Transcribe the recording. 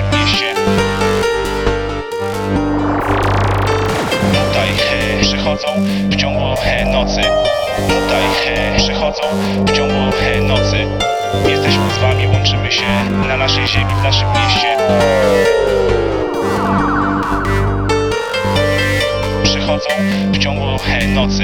naszym mieście. Tutaj he, przychodzą w ciągu he, nocy. Tutaj he, przychodzą w ciągu he, nocy. Jesteśmy z wami, łączymy się na naszej ziemi, w naszym mieście. Przychodzą w ciągu he, nocy.